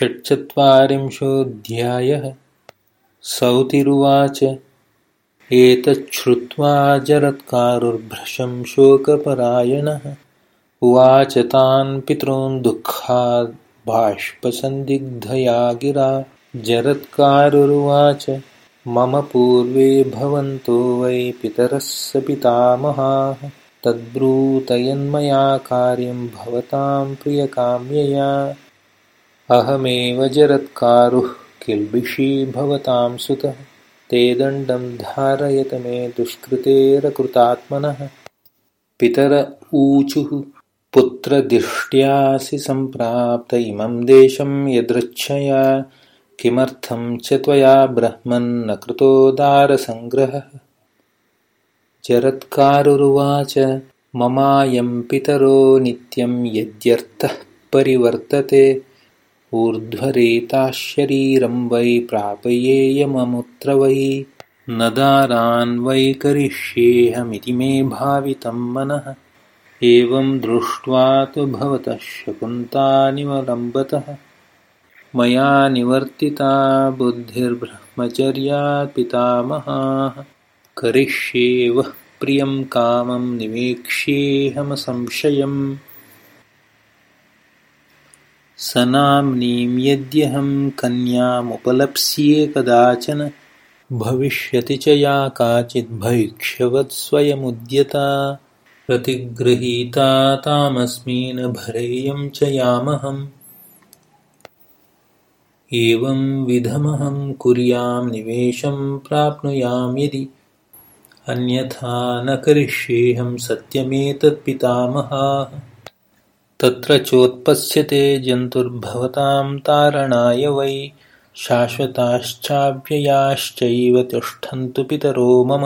षट्चत्वारिंशोऽध्यायः। सौतिरुवाच। एतच्छ्रुत्वा जरत्कारुर्भृशं शोकपरायणः। उवाच तान् पितॄन् दुःखाद् बाष्पसन्दिग्धया गिरा जरत्कारुरुवाच। मम पूर्वे भवन्तो वै पितरः स पितामहाः। तद्ब्रूतयन्मया कार्यं भवतां प्रियकाम्यया अहमेव जरत्कारुः किल्बिषी भवतां सुतः ते दण्डं धारयत मे दुष्कृतेरकृतात्मनः। पितर ऊचुः पुत्रदिष्ट्यासि सम्प्राप्त इमं देशं यदृच्छया किमर्थं च त्वया ब्रह्मन्न कृतोदारसङ्ग्रहः जरत्कारुरुवाच ममायं पितरो नित्यं यद्यर्थः परिवर्तते ऊर्ध्वरेताः शरीरं वै प्रापयेयममुत्र वै न दारान् वै करिष्येऽहमिति मे भावितं मनः। एवं दृष्ट्वा तु भवतः शकुन्तानिवलम्बतः मया निवर्तिता बुद्धिर्ब्रह्मचर्यात् पितामहाः करिष्ये वः प्रियं कामं निवेक्ष्येऽहमसंशयम् सनाम्नीं यद्यहं कन्यामुपलप्स्ये कदाचन भविष्यति च या काचिद्भैक्ष्यवत् स्वयमुद्यता प्रतिगृहीता तामस्मिन् भरेयं च यामहम्। एवंविधमहं कुर्यां निवेशं प्राप्नुयां यदि अन्यथा न करिष्येऽहं सत्यमेतत्पितामहाः तत्र चोत्पत्स्यते जन्तुर्भवतां तारणाय वै शाश्वताश्चाव्ययाश्चैव तिष्ठन्तु पितरो मम